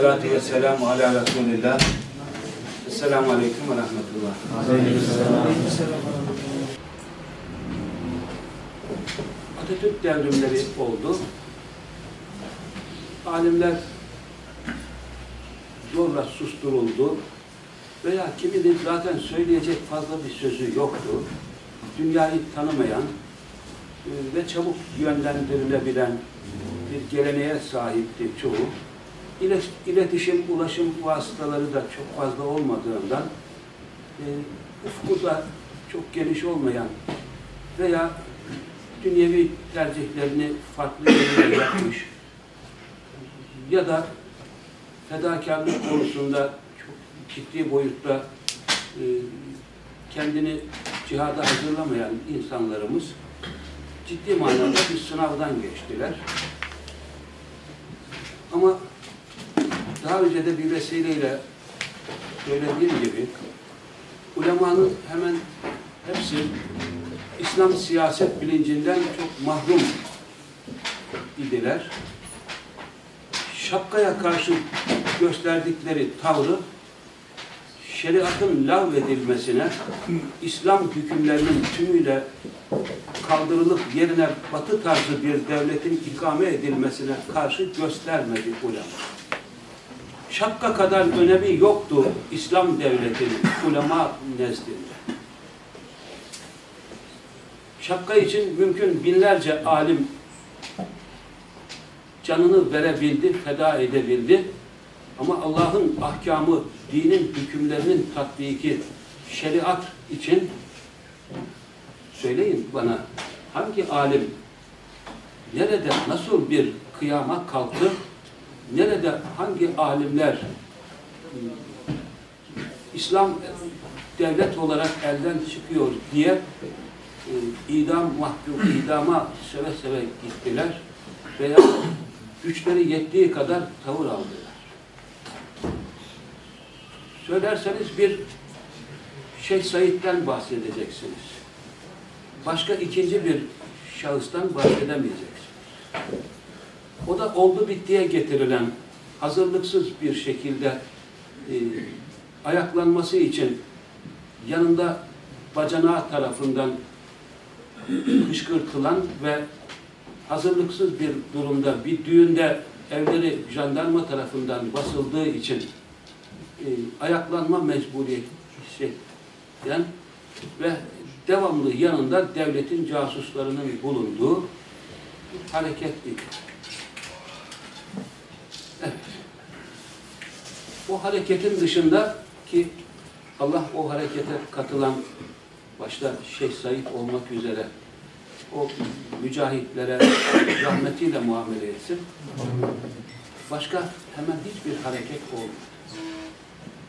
Ve salatu ve selamu ala Resulillah. Esselamu aleyküm ve rahmetullah. Atatürk devrimleri oldu. Alimler zorla susturuldu. Veya kiminin zaten söyleyecek fazla bir sözü yoktu. Dünyayı tanımayan e, ve çabuk yönlendirilebilen bir geleneğe sahipti çoğu. İlet- İletişim, ulaşım vasıtaları da çok fazla olmadığından e, ufku da çok geniş olmayan veya dünyevi tercihlerini farklı yönde yapmış ya da fedakarlık konusunda çok ciddi boyutta e, kendini cihada hazırlamayan insanlarımız ciddi manada bir sınavdan geçtiler. Ama daha önce de bir vesileyle söylediğim gibi ulemanın hemen hepsi İslam siyaset bilincinden çok mahrum idiler. Şapkaya karşı gösterdikleri tavrı şeriatın lağvedilmesine, İslam hükümlerinin tümüyle kaldırılıp yerine batı tarzı bir devletin ikame edilmesine karşı göstermedi ulema. Şapka kadar önemi yoktu İslam devletinin ulema nezdinde. Şapka için mümkün binlerce alim canını verebildi, feda edebildi. Ama Allah'ın ahkamı, dinin hükümlerinin tatbiki, şeriat için söyleyin bana hangi alim nerede nasıl bir kıyama kalktı, nerede hangi alimler İslam devlet olarak elden çıkıyor diye e, idam mahkum, idama seve seve gittiler veya güçleri yettiği kadar tavır aldılar. Söylerseniz bir Şeyh Said'den bahsedeceksiniz. Başka ikinci bir şahıstan bahsedemeyeceksiniz. O da oldu bittiye getirilen hazırlıksız bir şekilde e, ayaklanması için yanında bacanağı tarafından kışkırtılan ve hazırlıksız bir durumda bir düğünde evleri jandarma tarafından basıldığı için e, ayaklanma mecburiyeti hisseden ve devamlı yanında devletin casuslarının bulunduğu hareketli. Evet. O hareketin dışında ki Allah o harekete katılan başta Şeyh Said olmak üzere o mücahitlere rahmetiyle muamele etsin. Başka hemen hiçbir hareket olmadı.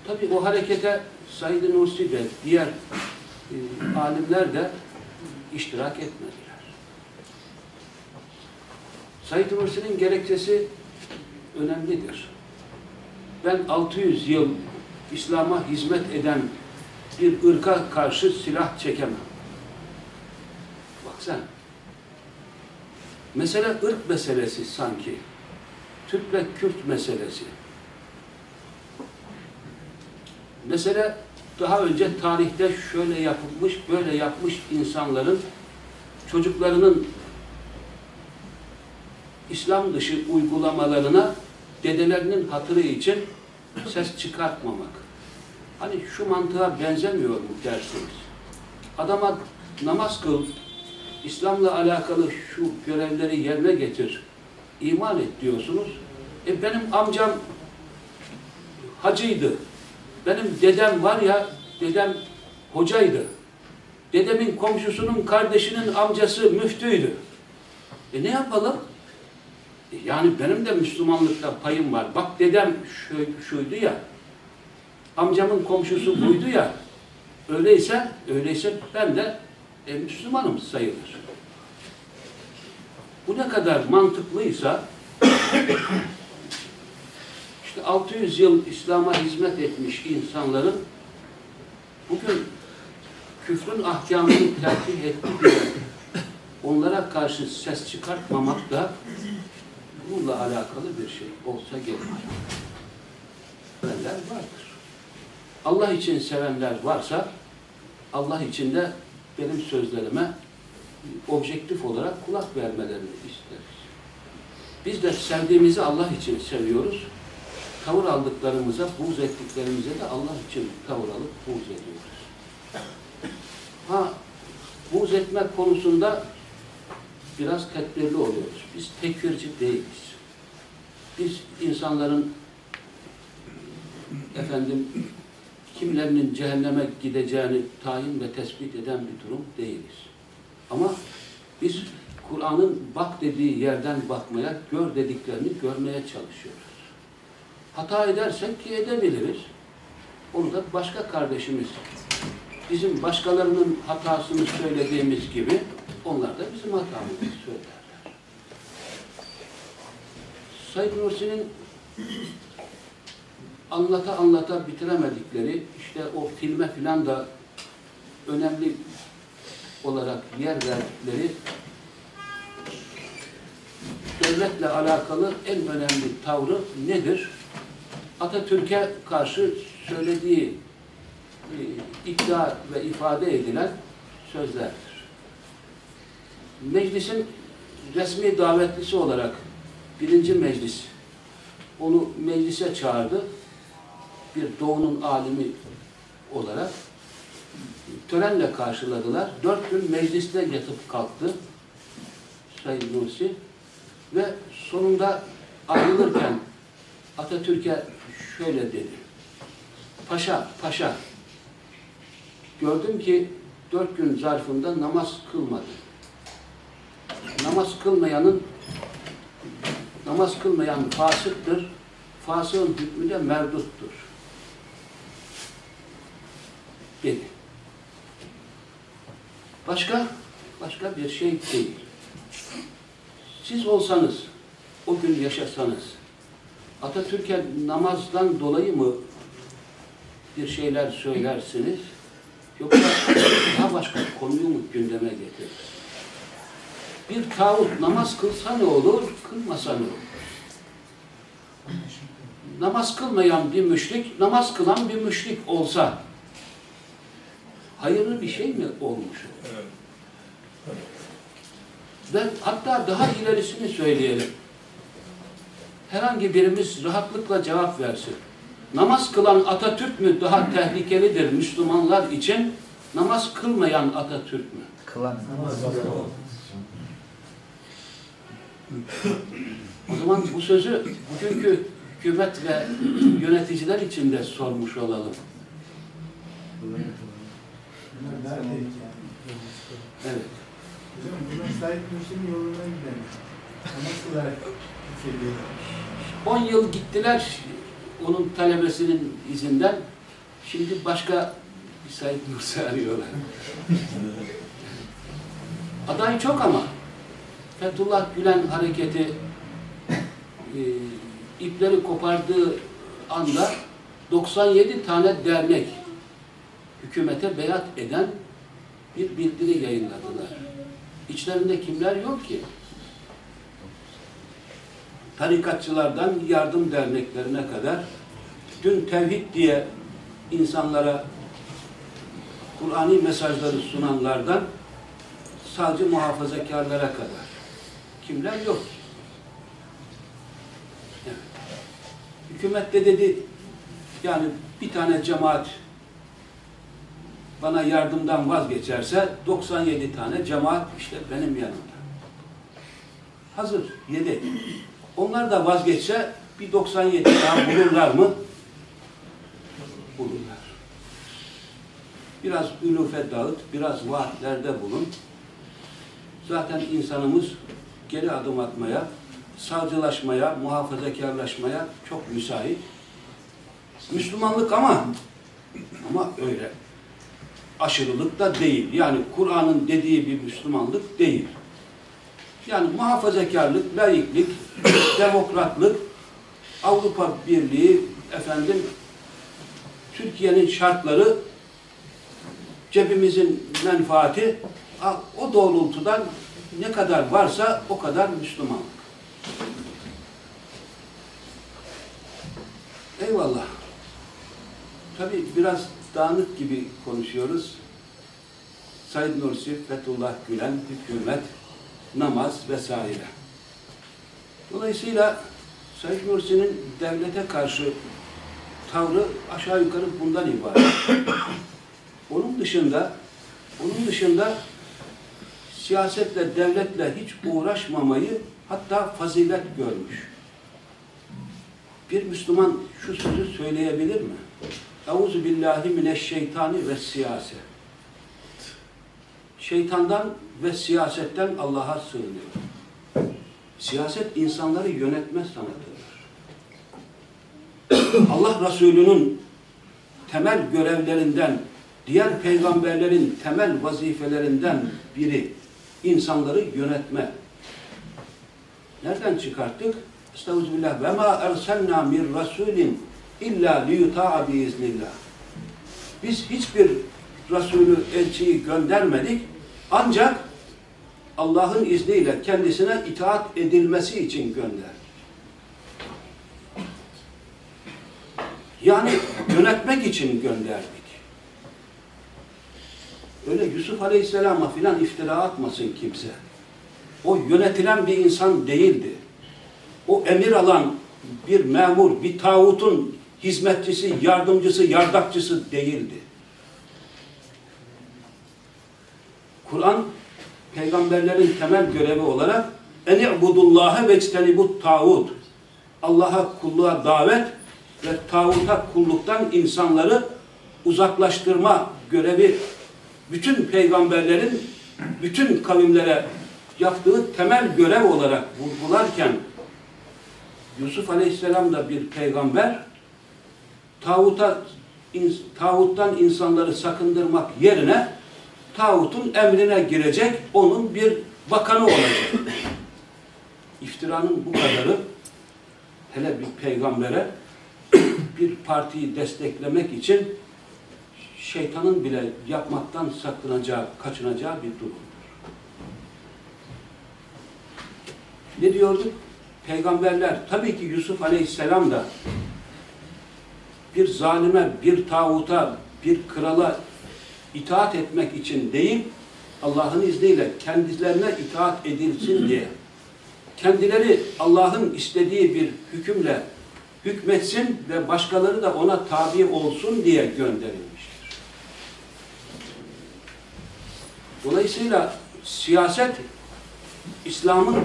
Tabi o harekete Said-i Nursi ve diğer e, alimler de iştirak etmediler. Said-i Nursi'nin gerekçesi önemlidir. Ben 600 yıl İslam'a hizmet eden bir ırka karşı silah çekemem. Baksana. Mesele ırk meselesi sanki. Türk ve Kürt meselesi. Mesele daha önce tarihte şöyle yapılmış, böyle yapmış insanların çocuklarının İslam dışı uygulamalarına dedelerinin hatırı için ses çıkartmamak. Hani şu mantığa benzemiyor mu dersiniz? Adama namaz kıl, İslam'la alakalı şu görevleri yerine getir, iman et diyorsunuz. E benim amcam hacıydı. Benim dedem var ya, dedem hocaydı. Dedemin komşusunun kardeşinin amcası müftüydü. E ne yapalım? E yani benim de Müslümanlıkta payım var. Bak dedem şu, şuydu ya, amcamın komşusu buydu ya, öyleyse, öyleyse ben de e, Müslümanım sayılır. Bu ne kadar mantıklıysa işte 600 yıl İslam'a hizmet etmiş insanların bugün küfrün ahkamını tertih etti diye onlara karşı ses çıkartmamak da bununla alakalı bir şey olsa gerek. sevenler vardır. Allah için sevenler varsa Allah için de benim sözlerime objektif olarak kulak vermelerini isteriz. Biz de sevdiğimizi Allah için seviyoruz. Tavır aldıklarımıza, buğz ettiklerimize de Allah için tavır alıp buğz ediyoruz. Ha, buğz etmek konusunda biraz tedbirli oluyoruz. Biz tekfirci değiliz. Biz insanların efendim kimlerinin cehenneme gideceğini tayin ve tespit eden bir durum değiliz. Ama biz Kur'an'ın bak dediği yerden bakmaya, gör dediklerini görmeye çalışıyoruz. Hata edersek ki edebiliriz. Onu da başka kardeşimiz, bizim başkalarının hatasını söylediğimiz gibi onlar da bizim hatamızı söylerler. Said Nursi'nin anlata anlata bitiremedikleri, işte o filme filan da önemli olarak yer verdikleri devletle alakalı en önemli tavrı nedir? Atatürk'e karşı söylediği e, iddia ve ifade edilen sözlerdir. Meclisin resmi davetlisi olarak birinci meclis onu meclise çağırdı. Bir doğunun alimi olarak törenle karşıladılar. Dört gün mecliste yatıp kalktı Sayın Nursi ve sonunda ayrılırken Atatürk'e şöyle dedi. Paşa, paşa gördüm ki dört gün zarfında namaz kılmadı. Namaz kılmayanın namaz kılmayan fasıktır. Fasığın hükmü de merduttur. Dedi. Başka? Başka bir şey değil. Siz olsanız, o gün yaşasanız, Atatürk'e namazdan dolayı mı bir şeyler söylersiniz? Yoksa daha başka konuyu mu gündeme getirir? Bir tağut namaz kılsa ne olur, kılmasa ne olur? Namaz kılmayan bir müşrik, namaz kılan bir müşrik olsa hayırlı bir şey mi olmuş olur? Ve hatta daha ilerisini söyleyelim. Herhangi birimiz rahatlıkla cevap versin. Namaz kılan Atatürk mü daha tehlikelidir Müslümanlar için? Namaz kılmayan Atatürk mü? Kılan. O zaman bu sözü bugünkü hükümet ve yöneticiler için de sormuş olalım. Evet. Hocam bunlar Said Nursi'nin yoluna gidelim. Nasıl olarak hissediyorlar? 10 yıl gittiler onun talebesinin izinden. Şimdi başka bir Said Nursi arıyorlar. Aday çok ama Fethullah Gülen hareketi e, ipleri kopardığı anda 97 tane dernek hükümete beyat eden bir bildiri yayınladılar. İçlerinde kimler yok ki? tarikatçılardan yardım derneklerine kadar dün tevhid diye insanlara Kur'ani mesajları sunanlardan sadece muhafazakarlara kadar kimler yok? Evet. Hükümet de dedi yani bir tane cemaat bana yardımdan vazgeçerse 97 tane cemaat işte benim yanımda. Hazır, yedi. Onlar da vazgeçse bir 97 daha bulurlar mı? Bulurlar. Biraz ülufe dağıt, biraz vaatlerde bulun. Zaten insanımız geri adım atmaya, sağcılaşmaya, muhafazakarlaşmaya çok müsait. Müslümanlık ama ama öyle. Aşırılık da değil. Yani Kur'an'ın dediği bir Müslümanlık değil. Yani muhafazakarlık, layıklık, demokratlık, Avrupa Birliği, efendim, Türkiye'nin şartları, cebimizin menfaati, o doğrultudan ne kadar varsa o kadar Müslümanlık. Eyvallah. tabii biraz dağınık gibi konuşuyoruz. Said Nursi, Fethullah Gülen, hükümet, namaz vesaire. Dolayısıyla Said Nursi'nin devlete karşı tavrı aşağı yukarı bundan ibaret. Onun dışında onun dışında siyasetle, devletle hiç uğraşmamayı hatta fazilet görmüş. Bir Müslüman şu sözü söyleyebilir mi? Euzu billahi mineşşeytani ve siyase. Şeytandan ve siyasetten Allah'a sığınıyor. Siyaset insanları yönetme sanatıdır. Allah Resulü'nün temel görevlerinden, diğer peygamberlerin temel vazifelerinden biri insanları yönetme. Nereden çıkarttık? Estağfirullah. Ve ma erselna min rasulin illa liyuta'a biiznillah. Biz hiçbir Resulü, elçiyi göndermedik. Ancak Allah'ın izniyle kendisine itaat edilmesi için gönderdik. Yani yönetmek için gönderdik. Öyle Yusuf Aleyhisselam'a filan iftira atmasın kimse. O yönetilen bir insan değildi. O emir alan bir memur, bir tağutun hizmetçisi, yardımcısı, yardakçısı değildi. Kur'an peygamberlerin temel görevi olarak eni'budullâhe ve ectenibut tağut Allah'a kulluğa davet ve tağuta kulluktan insanları uzaklaştırma görevi bütün peygamberlerin bütün kavimlere yaptığı temel görev olarak vurgularken Yusuf Aleyhisselam da bir peygamber tağuta, in, tağuttan insanları sakındırmak yerine tağutun emrine girecek, onun bir bakanı olacak. İftiranın bu kadarı hele bir peygambere bir partiyi desteklemek için şeytanın bile yapmaktan saklanacağı, kaçınacağı bir durumdur. Ne diyorduk? Peygamberler, tabii ki Yusuf Aleyhisselam da bir zalime, bir tağuta, bir krala itaat etmek için değil, Allah'ın izniyle kendilerine itaat edilsin diye, kendileri Allah'ın istediği bir hükümle hükmetsin ve başkaları da ona tabi olsun diye gönderilmiştir. Dolayısıyla siyaset İslam'ın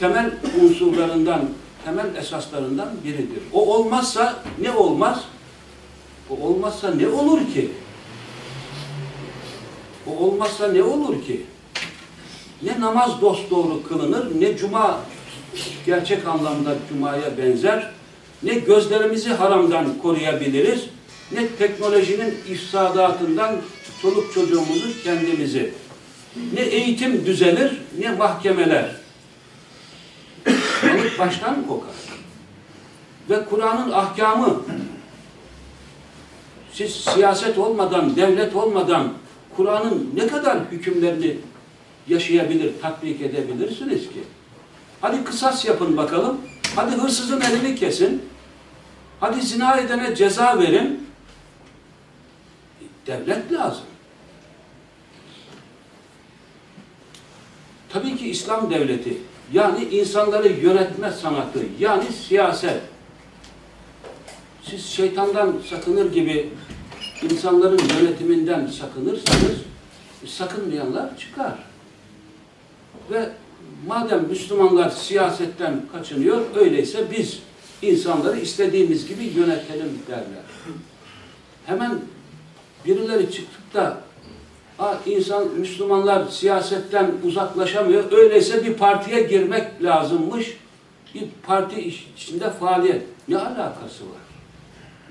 temel unsurlarından, temel esaslarından biridir. O olmazsa ne olmaz? O olmazsa ne olur ki? O olmazsa ne olur ki? Ne namaz dosdoğru kılınır, ne cuma gerçek anlamda cumaya benzer, ne gözlerimizi haramdan koruyabiliriz, ne teknolojinin ifsadatından çoluk çocuğumuzu kendimizi, ne eğitim düzelir, ne mahkemeler. Balık baştan kokar. Ve Kur'an'ın ahkamı, siz siyaset olmadan, devlet olmadan Kur'an'ın ne kadar hükümlerini yaşayabilir, tatbik edebilirsiniz ki? Hadi kısas yapın bakalım. Hadi hırsızın elini kesin. Hadi zina edene ceza verin. Devlet lazım. Tabii ki İslam devleti, yani insanları yönetme sanatı, yani siyaset. Siz şeytandan sakınır gibi insanların yönetiminden sakınırsanız, sakınmayanlar çıkar. Ve madem Müslümanlar siyasetten kaçınıyor, öyleyse biz insanları istediğimiz gibi yönetelim derler. Hemen birileri çıktıp da insan, Müslümanlar siyasetten uzaklaşamıyor. Öyleyse bir partiye girmek lazımmış. Bir parti içinde faaliyet. Ne alakası var?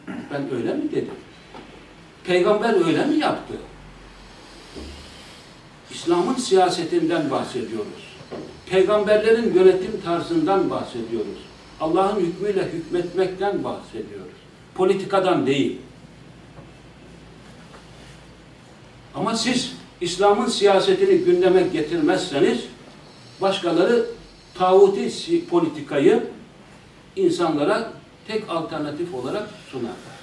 Ben öyle mi dedim? Peygamber öyle mi yaptı? İslam'ın siyasetinden bahsediyoruz. Peygamberlerin yönetim tarzından bahsediyoruz. Allah'ın hükmüyle hükmetmekten bahsediyoruz. Politikadan değil. Ama siz İslam'ın siyasetini gündeme getirmezseniz başkaları tağuti politikayı insanlara tek alternatif olarak sunarlar.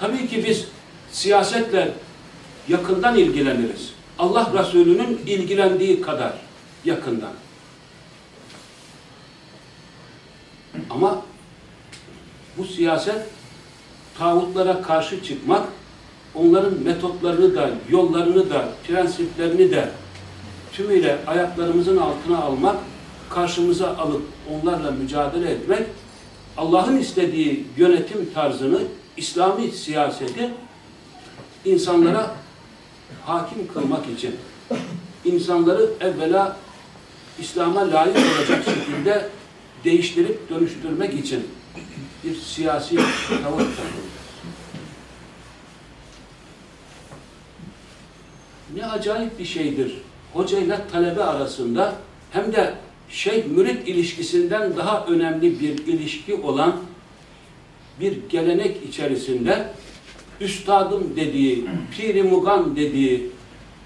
Tabii ki biz siyasetle yakından ilgileniriz. Allah Resulü'nün ilgilendiği kadar yakından. Ama bu siyaset tağutlara karşı çıkmak, onların metotlarını da, yollarını da, prensiplerini de tümüyle ayaklarımızın altına almak, karşımıza alıp onlarla mücadele etmek, Allah'ın istediği yönetim tarzını, İslami siyaseti insanlara hakim kılmak için, insanları evvela İslam'a layık olacak şekilde değiştirip dönüştürmek için bir siyasi tavır takıldı. Ne acayip bir şeydir. Hoca ile talebe arasında hem de şeyh-mürit ilişkisinden daha önemli bir ilişki olan bir gelenek içerisinde üstadım dediği, piri mugan dediği,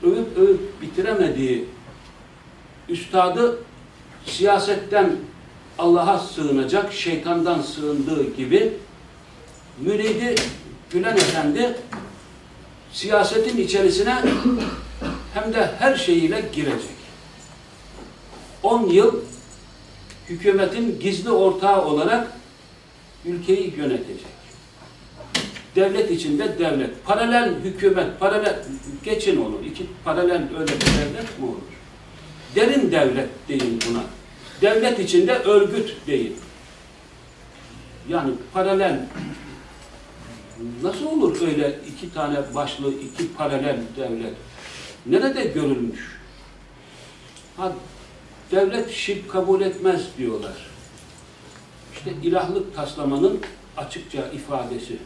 övüp övüp bitiremediği üstadı siyasetten Allah'a sığınacak, şeytandan sığındığı gibi müridi Gülen Efendi siyasetin içerisine hem de her şeyiyle girecek. 10 yıl hükümetin gizli ortağı olarak ülkeyi yönetecek. Devlet içinde devlet. Paralel hükümet, paralel, geçin onu. İki paralel öyle bir devlet mi olur? Derin devlet deyin buna. Devlet içinde örgüt deyin. Yani paralel nasıl olur öyle iki tane başlı, iki paralel devlet? Nerede görülmüş? Ha, devlet şirk kabul etmez diyorlar. İşte ilahlık taslamanın açıkça ifadesi.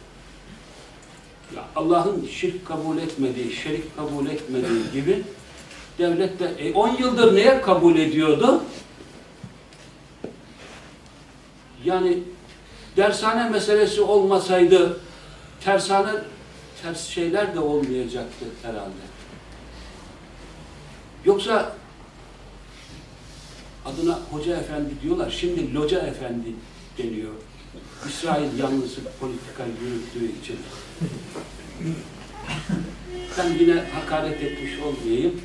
Ya Allah'ın şirk kabul etmediği, şerik kabul etmediği gibi devlet de 10 yıldır neye kabul ediyordu? Yani dershane meselesi olmasaydı tersane ters şeyler de olmayacaktı herhalde. Yoksa adına hoca efendi diyorlar. Şimdi loca efendi deniyor. İsrail yanlısı politika yürüttüğü için. Ben yine hakaret etmiş olmayayım.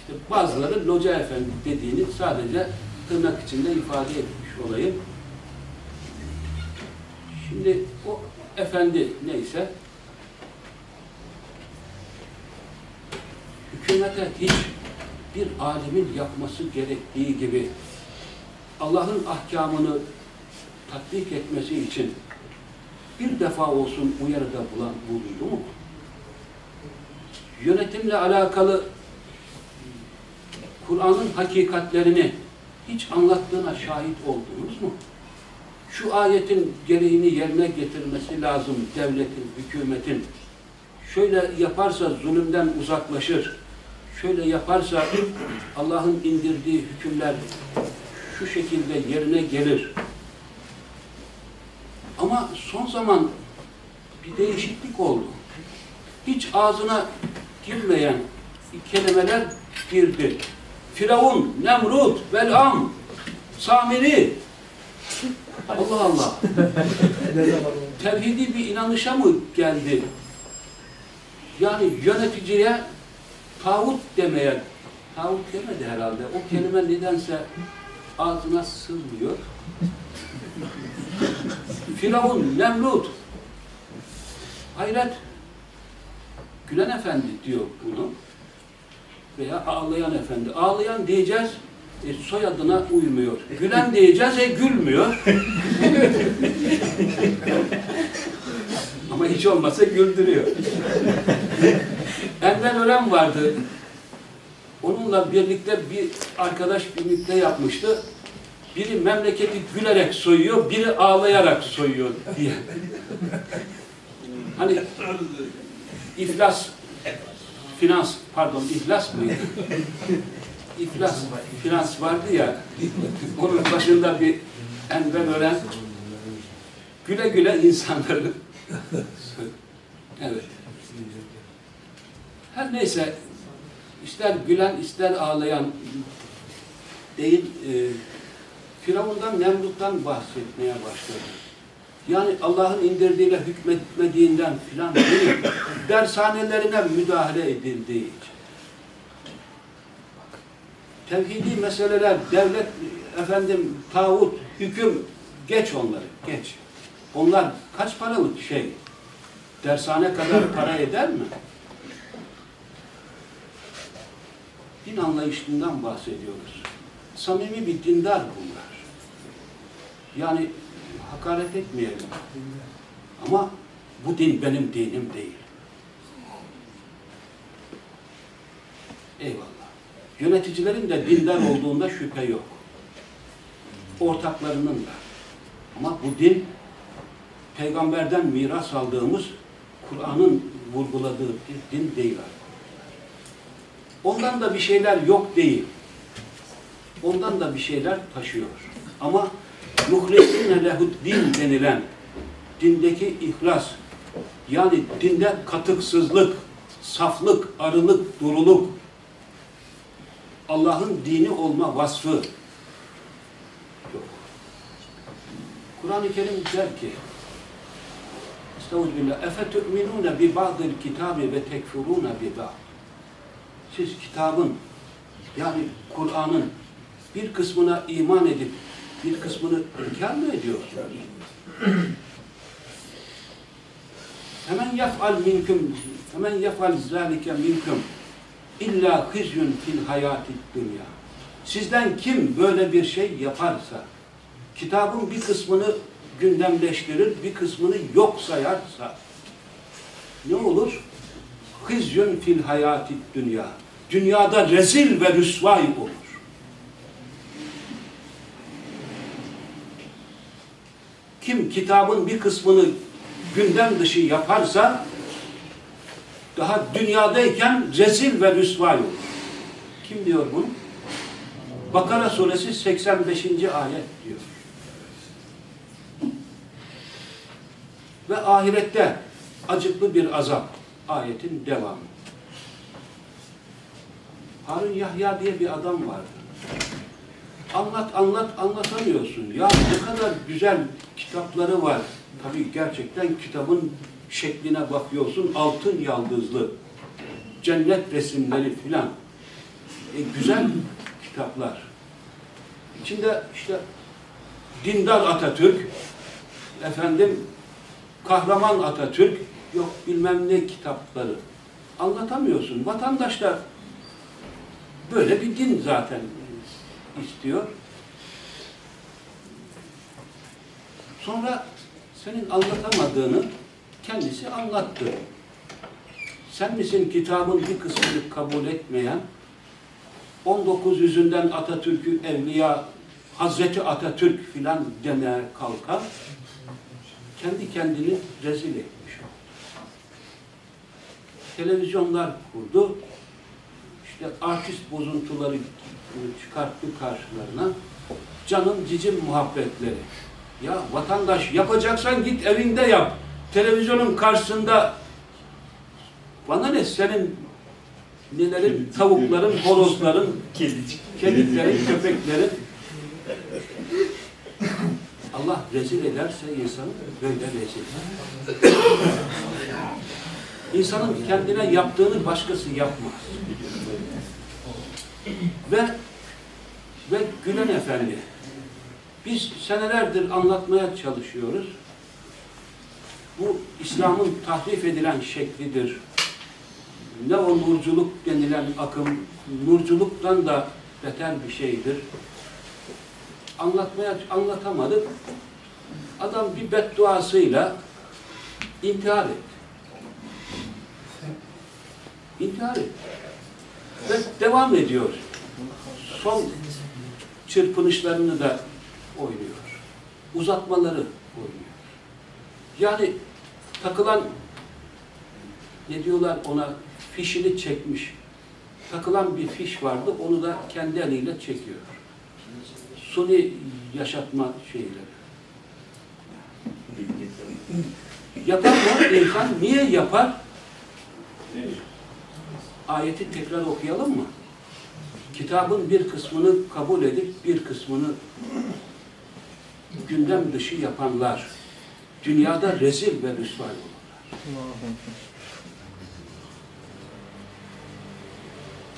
İşte bazıları loca efendi dediğini sadece tırnak içinde ifade etmiş olayım. Şimdi o efendi neyse hükümete hiç bir alimin yapması gerektiği gibi Allah'ın ahkamını tatbik etmesi için bir defa olsun uyarıda bulan bulundu mu? Yönetimle alakalı Kur'an'ın hakikatlerini hiç anlattığına şahit oldunuz mu? Şu ayetin gereğini yerine getirmesi lazım devletin, hükümetin. Şöyle yaparsa zulümden uzaklaşır. Şöyle yaparsa Allah'ın indirdiği hükümler şu şekilde yerine gelir. Ama son zaman bir değişiklik oldu. Hiç ağzına girmeyen kelimeler girdi. Firavun, Nemrut, Belam, Samiri. Allah Allah. Tevhidi bir inanışa mı geldi? Yani yöneticiye tağut demeye, tağut demedi herhalde. O kelime nedense ağzına sığmıyor. Firavun, Nemrut. Hayret. Gülen Efendi diyor bunu. Veya ağlayan efendi. Ağlayan diyeceğiz, e, soyadına uymuyor. Gülen diyeceğiz, e gülmüyor. Ama hiç olmasa güldürüyor. Enver Ören vardı. Onunla birlikte bir arkadaş birlikte yapmıştı. Biri memleketi gülerek soyuyor, biri ağlayarak soyuyor diye. Hani iflas, finans, pardon iflas mıydı? İflas, finans vardı ya, onun başında bir Enver Ören güle güle insanları evet. Her neyse ister gülen ister ağlayan değil e, Firavundan Nemrut'tan bahsetmeye başladı. Yani Allah'ın indirdiğiyle hükmetmediğinden filan değil. Dershanelerine müdahale edildiği için. Tevhidi meseleler, devlet, efendim, tağut, hüküm, geç onları, geç. Onlar kaç paralık şey? Dershane kadar para eder mi? Din anlayışından bahsediyoruz. Samimi bir dindar bunlar. Yani hakaret etmeyelim. Ama bu din benim dinim değil. Eyvallah. Yöneticilerin de dindar olduğunda şüphe yok. Ortaklarının da. Ama bu din peygamberden miras aldığımız Kur'an'ın vurguladığı bir din değil. Ondan da bir şeyler yok değil. Ondan da bir şeyler taşıyor. Ama muhlisine lehud din denilen dindeki ihlas yani dinde katıksızlık, saflık, arılık, duruluk Allah'ın dini olma vasfı yok. Kur'an-ı Kerim der ki Estağfirullah. Efe tu'minune bi ba'dil kitabi ve tekfurune bi ba'd. Siz kitabın yani Kur'an'ın bir kısmına iman edip bir kısmını inkar mı ediyorsunuz? Hemen yef'al minkum hemen yef'al zalike minkum illa hizyun fil hayati dünya. Sizden kim böyle bir şey yaparsa kitabın bir kısmını gündemleştirir, bir kısmını yok sayarsa ne olur? Hizyun fil hayati dünya. Dünyada rezil ve rüsvay olur. Kim kitabın bir kısmını gündem dışı yaparsa daha dünyadayken rezil ve rüsvay olur. Kim diyor bunu? Bakara suresi 85. ayet diyor. Ve ahirette acıklı bir azap. Ayetin devamı. Harun Yahya diye bir adam vardı. Anlat anlat anlatamıyorsun. Ya ne kadar güzel kitapları var. Tabii gerçekten kitabın şekline bakıyorsun. Altın yaldızlı. Cennet resimleri filan. E, güzel kitaplar. İçinde işte dindar Atatürk, efendim kahraman Atatürk, yok bilmem ne kitapları. Anlatamıyorsun. Vatandaşlar böyle bir din zaten istiyor. Sonra senin anlatamadığını kendisi anlattı. Sen misin kitabın bir kısmını kabul etmeyen, 19 yüzünden Atatürk'ü evliya, Hazreti Atatürk filan demeye kalkan, kendi kendini rezil etmiş. Televizyonlar kurdu, işte artist bozuntuları çıkarttı karşılarına. Canım cicim muhabbetleri. Ya vatandaş yapacaksan git evinde yap. Televizyonun karşısında bana ne senin nelerin, tavukların, horozların, kediklerin, köpeklerin Allah rezil ederse insanı böyle rezil eder. İnsanın kendine yaptığını başkası yapmaz. Ve ve Gülen Efendi biz senelerdir anlatmaya çalışıyoruz. Bu İslam'ın tahrif edilen şeklidir. Ne o nurculuk denilen akım, nurculuktan da beter bir şeydir. Anlatmaya anlatamadık. Adam bir bedduasıyla intihar etti. İntihar etti. Ve devam ediyor. Son çırpınışlarını da oynuyor. Uzatmaları oynuyor. Yani takılan ne diyorlar ona fişini çekmiş. Takılan bir fiş vardı. Onu da kendi eliyle çekiyor. Suni yaşatma şeyleri. Yapar mı insan? Niye yapar? Ayeti tekrar okuyalım mı? Kitabın bir kısmını kabul edip bir kısmını gündem dışı yapanlar dünyada rezil ve rüsvay olurlar.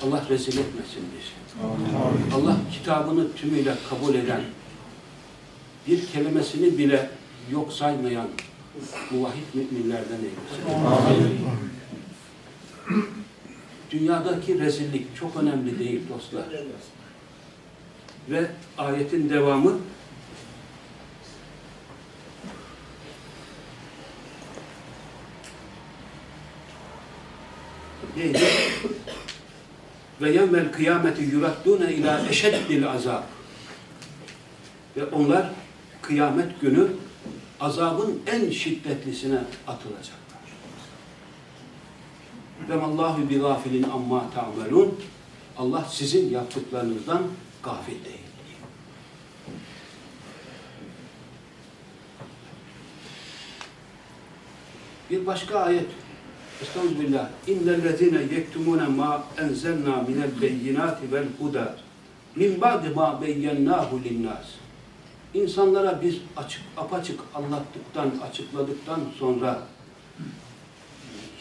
Allah rezil etmesin bizi. Allah kitabını tümüyle kabul eden, bir kelimesini bile yok saymayan muvahhid müminlerden eylesin. Dünyadaki rezillik çok önemli değil dostlar. Ve ayetin devamı neydi? Ve yevmel kıyameti yuraddune ila eşeddil azab. Ve onlar kıyamet günü azabın en şiddetlisine atılacaklar. Ve mallahu bi gafilin amma ta'melun. Allah sizin yaptıklarınızdan gafil değil. Bir başka ayet Estağfirullah. İnnellezine yektumune ma enzelna minel beyinati vel huda min ba'di ma beyyennahu linnas. İnsanlara biz açık, apaçık anlattıktan, açıkladıktan sonra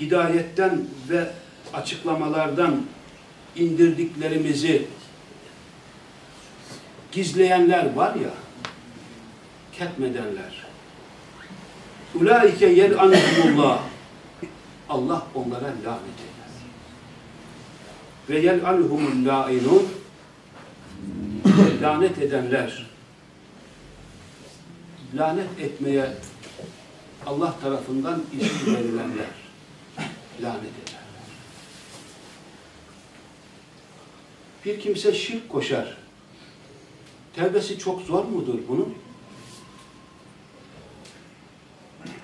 hidayetten ve açıklamalardan indirdiklerimizi gizleyenler var ya, ketmedenler. Ulaike yel'anhumullah. Allah onlara lanet eder. Ve yel'anhumul la'inun. Lanet edenler, lanet etmeye Allah tarafından izin verilenler lanet ederler. Bir kimse şirk koşar. Tevbesi çok zor mudur bunun?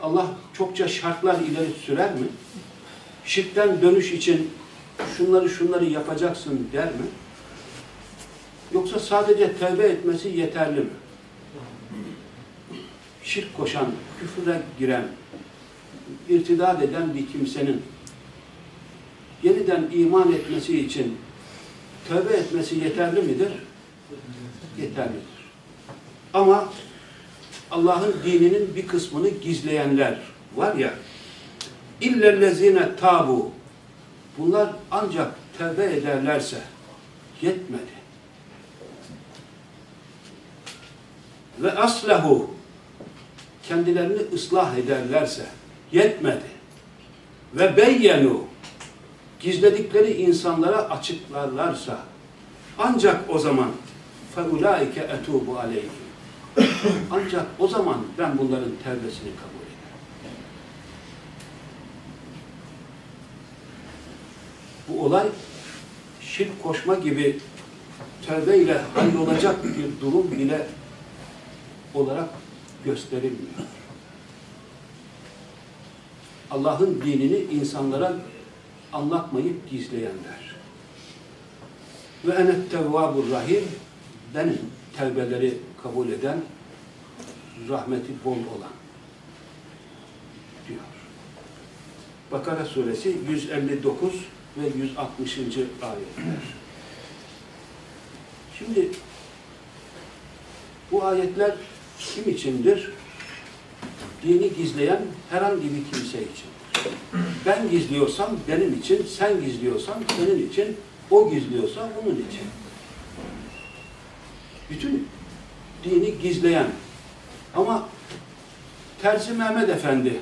Allah çokça şartlar ileri sürer mi? Şirkten dönüş için şunları şunları yapacaksın der mi? Yoksa sadece tevbe etmesi yeterli mi? Şirk koşan, küfüre giren, irtidat eden bir kimsenin yeniden iman etmesi için tövbe etmesi yeterli midir? Yeterlidir. Ama Allah'ın dininin bir kısmını gizleyenler var ya illellezine tabu bunlar ancak tevbe ederlerse yetmedi. Ve aslahu kendilerini ıslah ederlerse yetmedi. Ve beyyenu gizledikleri insanlara açıklarlarsa ancak o zaman feulaike etubu aleyhim ancak o zaman ben bunların tevbesini kabul Bu olay şirk koşma gibi tövbeyle hallolacak bir durum bile olarak gösterilmiyor. Allah'ın dinini insanlara anlatmayıp gizleyenler. Ve enet tevvabur rahim benim tevbeleri kabul eden, rahmeti bol olan diyor. Bakara suresi 159 ve 160. ayetler. Şimdi bu ayetler kim içindir? Dini gizleyen herhangi bir kimse içindir. Ben gizliyorsam benim için, sen gizliyorsan senin için, o gizliyorsa onun için. Bütün dini gizleyen ama Terzi Mehmet Efendi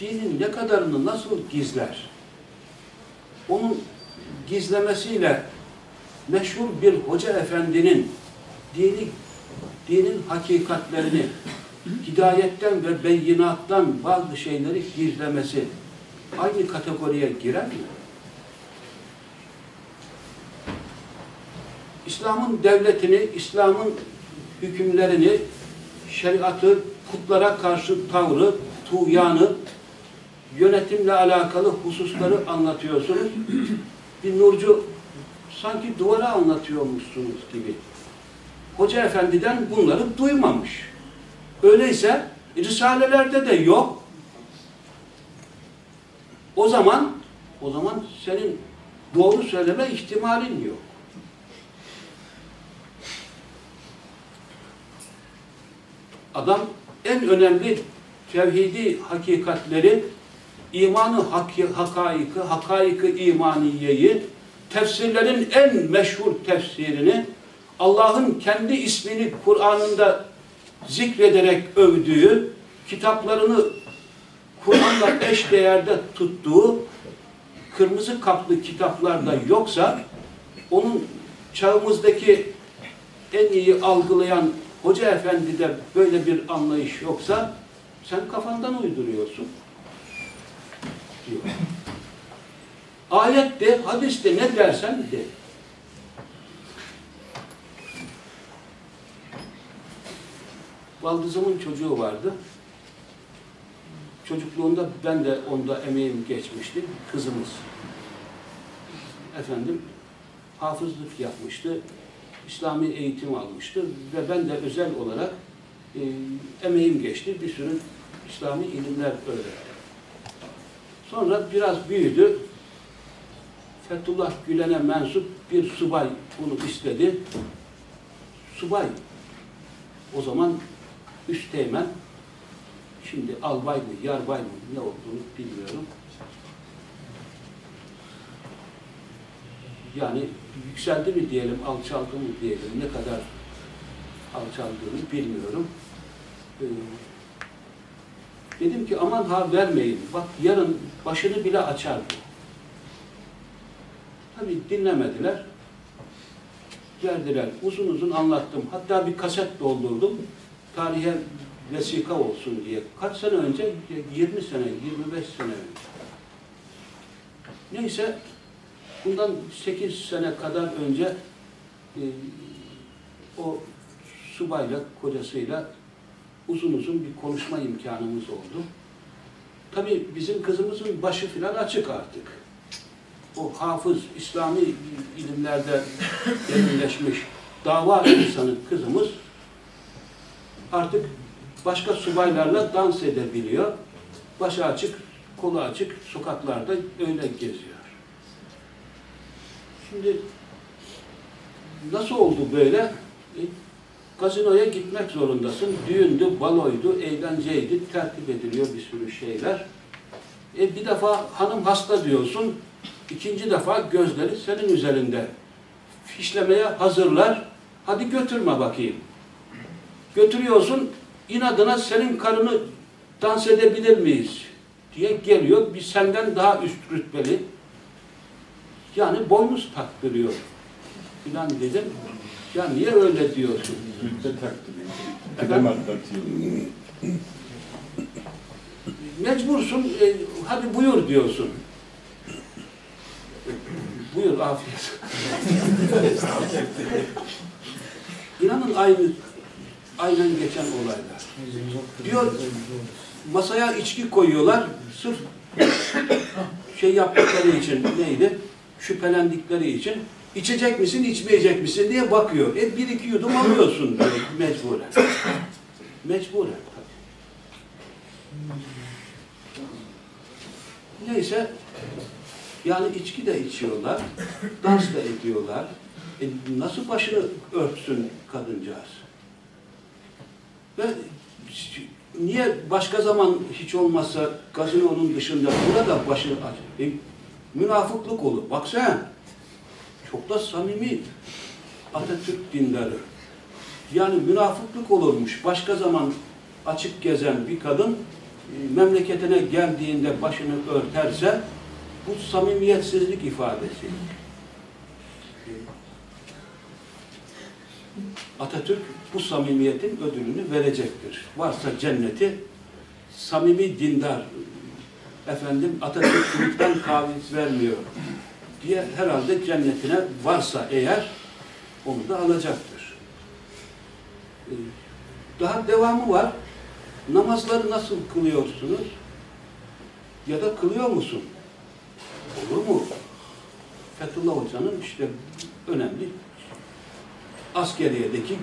dinin ne kadarını nasıl gizler? Onun gizlemesiyle meşhur bir hoca efendinin dini, dinin hakikatlerini hidayetten ve beyinattan bazı şeyleri gizlemesi aynı kategoriye girer mi? İslam'ın devletini, İslam'ın hükümlerini, şeriatı, putlara karşı tavrı, tuğyanı, yönetimle alakalı hususları anlatıyorsunuz. Bir nurcu sanki duvara anlatıyormuşsunuz gibi. Hoca efendiden bunları duymamış. Öyleyse risalelerde de yok. O zaman o zaman senin doğru söyleme ihtimalin yok. Adam en önemli tevhidi hakikatleri, imanı hak hakaiki, hakaiki imaniyeyi, tefsirlerin en meşhur tefsirini, Allah'ın kendi ismini Kur'an'ında zikrederek övdüğü, kitaplarını Kur'an'la eş değerde tuttuğu kırmızı kaplı kitaplarda yoksa onun çağımızdaki en iyi algılayan hoca efendide böyle bir anlayış yoksa sen kafandan uyduruyorsun diyor. Ayette, hadiste ne dersen de. Baldızımın çocuğu vardı. Çocukluğunda ben de onda emeğim geçmişti. Kızımız. Efendim hafızlık yapmıştı. İslami eğitim almıştı ve ben de özel olarak e, emeğim geçti. Bir sürü İslami ilimler öğrendim. Sonra biraz büyüdü. Fethullah Gülen'e mensup bir subay bunu istedi. Subay o zaman üsteğmen şimdi albay mı, yarbay mı ne olduğunu bilmiyorum. Yani yükseldi mi diyelim, alçaldı mı diyelim, ne kadar alçaldığını bilmiyorum. Ee, dedim ki aman ha vermeyin, bak yarın başını bile açar bu. Tabii dinlemediler. Geldiler, uzun uzun anlattım. Hatta bir kaset doldurdum. Tarihe vesika olsun diye. Kaç sene önce? 20 sene, 25 sene önce. Neyse, bundan 8 sene kadar önce e, o subayla, kocasıyla uzun uzun bir konuşma imkanımız oldu. Tabii bizim kızımızın başı filan açık artık. O hafız, İslami ilimlerde derinleşmiş dava insanı kızımız artık başka subaylarla dans edebiliyor. Başı açık, kolu açık sokaklarda öyle geziyor. Şimdi nasıl oldu böyle? E, gazinoya gitmek zorundasın. Düğündü, baloydu, eğlenceydi, tertip ediliyor bir sürü şeyler. E, bir defa hanım hasta diyorsun, ikinci defa gözleri senin üzerinde. Fişlemeye hazırlar, hadi götürme bakayım. Götürüyorsun, inadına senin karını dans edebilir miyiz? diye geliyor, bir senden daha üst rütbeli. Yani boynuz taktırıyor. Filan dedim. Ya niye öyle diyorsun? Taktırıyor. Efendim? Adam atlatıyor. Mecbursun, e, hadi buyur diyorsun. buyur, afiyet. İnanın aynı, aynen geçen olaylar. Diyor, masaya içki koyuyorlar, sırf şey yaptıkları için neydi? Şüphelendikleri için içecek misin, içmeyecek misin diye bakıyor. E bir iki yudum alıyorsun diyor mecburen. Mecburen. Neyse, yani içki de içiyorlar, dans da ediyorlar. E nasıl başını örtsün kadıncağız? Ve niye başka zaman hiç olmazsa gazinonun dışında burada başını aç? E, münafıklık olur. Bak sen, çok da samimi Atatürk dindarı. Yani münafıklık olurmuş. Başka zaman açık gezen bir kadın e, memleketine geldiğinde başını örterse bu samimiyetsizlik ifadesi. Atatürk bu samimiyetin ödülünü verecektir. Varsa cenneti samimi dindar efendim Atatürk'ten taviz vermiyor diye herhalde cennetine varsa eğer onu da alacaktır. Ee, Daha devamı var. Namazları nasıl kılıyorsunuz? Ya da kılıyor musun? Olur mu? Fethullah Hoca'nın işte önemli askeriyedeki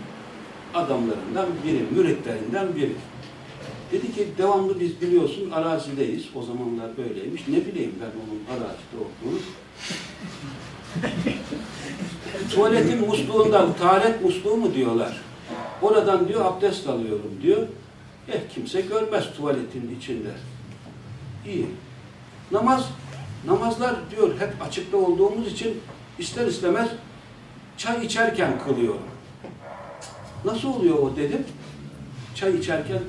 adamlarından biri, müritlerinden biri. Dedi ki devamlı biz biliyorsun arazideyiz. O zamanlar böyleymiş. Ne bileyim ben onun arazide olduğunu. Tuvaletin musluğundan, taharet musluğu mu diyorlar. Oradan diyor abdest alıyorum diyor. Eh kimse görmez tuvaletin içinde. İyi. Namaz, namazlar diyor hep açıkta olduğumuz için ister istemez çay içerken kılıyorum. Nasıl oluyor o dedim. Çay içerken "Hmm,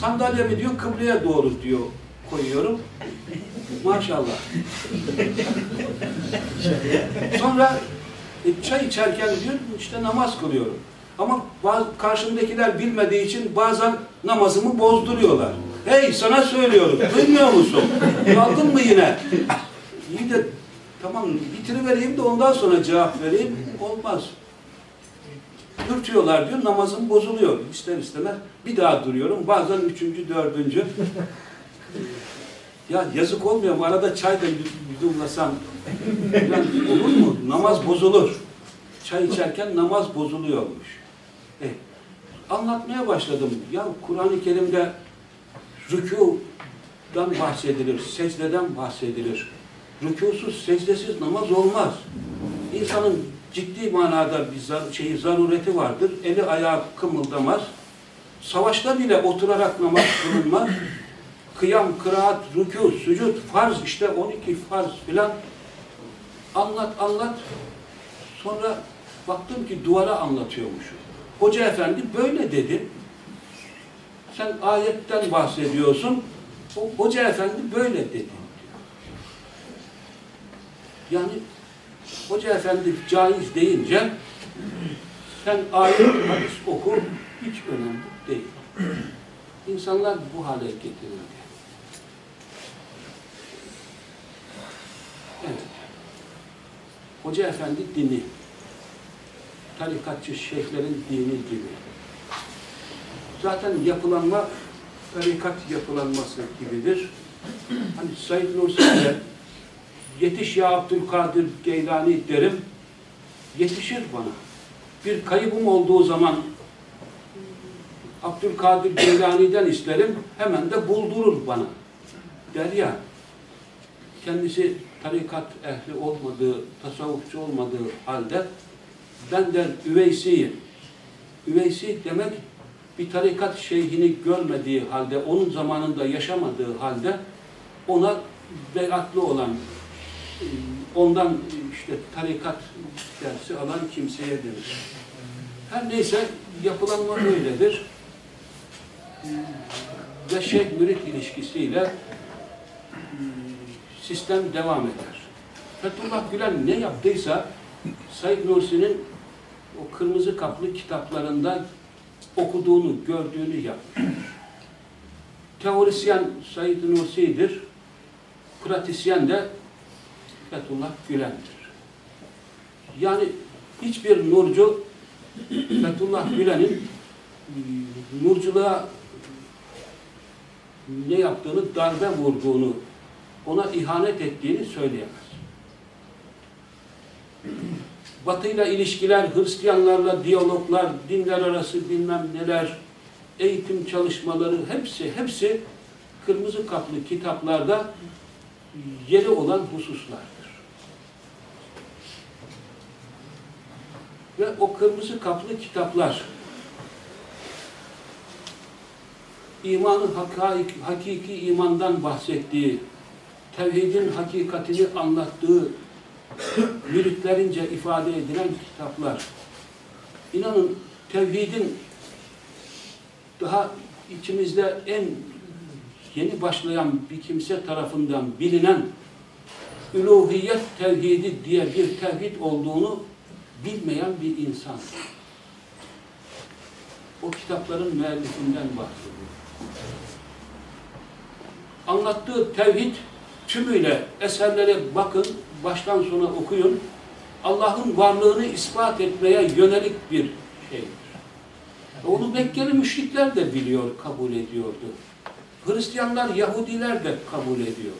sandalyemi diyor kıbleye doğru diyor koyuyorum. Maşallah. Sonra e, çay içerken diyor işte namaz kılıyorum. Ama bazı karşımdakiler bilmediği için bazen namazımı bozduruyorlar. Hey sana söylüyorum, duymuyor musun? Kaldın mı yine? İyi de tamam bitirivereyim de ondan sonra cevap vereyim. Olmaz. Dürtüyorlar diyor, namazım bozuluyor. İster istemez bir daha duruyorum. Bazen üçüncü, dördüncü. Ya yazık olmuyor mu? Arada çay da yudumlasam. Yani olur mu? Namaz bozulur. Çay içerken namaz bozuluyormuş. E, anlatmaya başladım. Ya Kur'an-ı Kerim'de rükudan bahsedilir, secdeden bahsedilir. Rükusuz, secdesiz namaz olmaz. İnsanın ciddi manada bir zar şeyi, zarureti vardır. Eli ayağı kımıldamaz. Savaşta bile oturarak namaz kılınmaz. Kıyam, kıraat, rükû, sücud, farz işte 12 farz filan. Anlat, anlat. Sonra baktım ki duvara anlatıyormuş. Hoca efendi böyle dedi. Sen ayetten bahsediyorsun. O hoca efendi böyle dedi. Yani hoca efendi caiz deyince sen ayet, hadis oku hiç önemli değil. İnsanlar bu hale getirildi. Evet. Hoca efendi dini, tarikatçı şeyhlerin dini gibi. Zaten yapılanma tarikat yapılanması gibidir. Hani Said Nursi'yle yetiş ya Abdülkadir Geylani derim, yetişir bana. Bir kaybım olduğu zaman Abdülkadir Geylani'den isterim, hemen de buldurur bana. Der ya, kendisi tarikat ehli olmadığı, tasavvufçu olmadığı halde ben der üveysi, üveysi demek bir tarikat şeyhini görmediği halde, onun zamanında yaşamadığı halde ona beyatlı olan, ondan işte tarikat dersi alan kimseye denir. Her neyse yapılanma öyledir. Ve şeyh-mürit ilişkisiyle sistem devam eder. Fethullah Gülen ne yaptıysa Said Nursi'nin o kırmızı kaplı kitaplarında okuduğunu, gördüğünü yapmış. Teorisyen Said Nursi'dir. Pratisyen de Fethullah Gülen'dir. Yani hiçbir nurcu Fethullah Gülen'in nurculuğa ne yaptığını, darbe vurduğunu, ona ihanet ettiğini söyleyemez. Batıyla ilişkiler, Hristiyanlarla diyaloglar, dinler arası bilmem neler, eğitim çalışmaları hepsi, hepsi kırmızı kaplı kitaplarda yeri olan hususlardır. Ve o kırmızı kaplı kitaplar imanın hakaik, hakiki imandan bahsettiği, tevhidin hakikatini anlattığı, müritlerince ifade edilen kitaplar. İnanın tevhidin daha içimizde en yeni başlayan bir kimse tarafından bilinen üluhiyet tevhidi diye bir tevhid olduğunu bilmeyen bir insan. O kitapların müellifinden bahsediyor. Anlattığı tevhid tümüyle eserlere bakın, baştan sona okuyun. Allah'ın varlığını ispat etmeye yönelik bir şeydir. Onu Mekkeli müşrikler de biliyor, kabul ediyordu. Hristiyanlar, Yahudiler de kabul ediyor.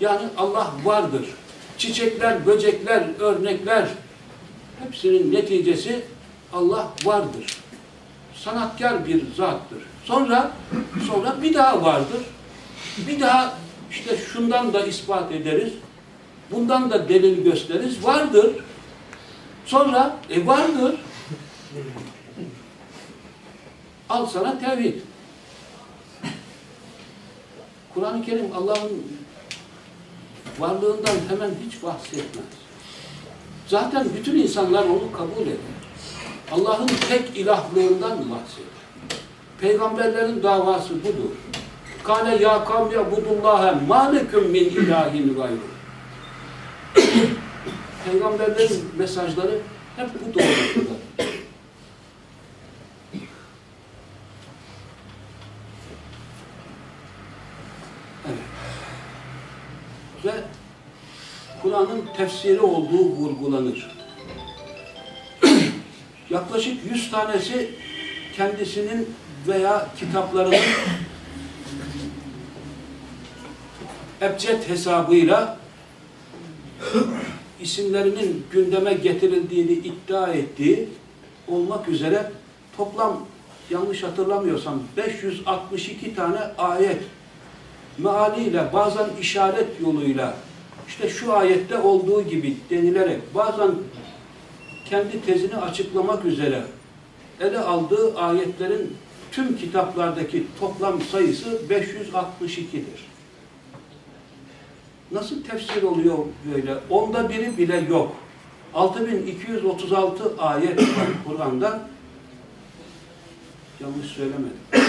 Yani Allah vardır. Çiçekler, böcekler, örnekler hepsinin neticesi Allah vardır. Sanatkar bir zattır. Sonra sonra bir daha vardır. Bir daha işte şundan da ispat ederiz. Bundan da delil gösteririz. Vardır. Sonra e vardır. Al sana tevhid. Kur'an-ı Kerim Allah'ın varlığından hemen hiç bahsetmez. Zaten bütün insanlar onu kabul eder. Allah'ın tek ilahlığından bahseder. Peygamberlerin davası budur. Kale ya kavmi budullaha ma lekum min ilahin gayru. Peygamberlerin mesajları hep bu doğrultuda. Evet. Ve Kur'an'ın tefsiri olduğu vurgulanır. Yaklaşık 100 tanesi kendisinin veya kitaplarının ebced hesabıyla isimlerinin gündeme getirildiğini iddia ettiği olmak üzere toplam yanlış hatırlamıyorsam 562 tane ayet mealiyle bazen işaret yoluyla işte şu ayette olduğu gibi denilerek bazen kendi tezini açıklamak üzere ele aldığı ayetlerin tüm kitaplardaki toplam sayısı 562'dir. Nasıl tefsir oluyor böyle? Onda biri bile yok. 6236 ayet var Kur'an'da. Yanlış söylemedim.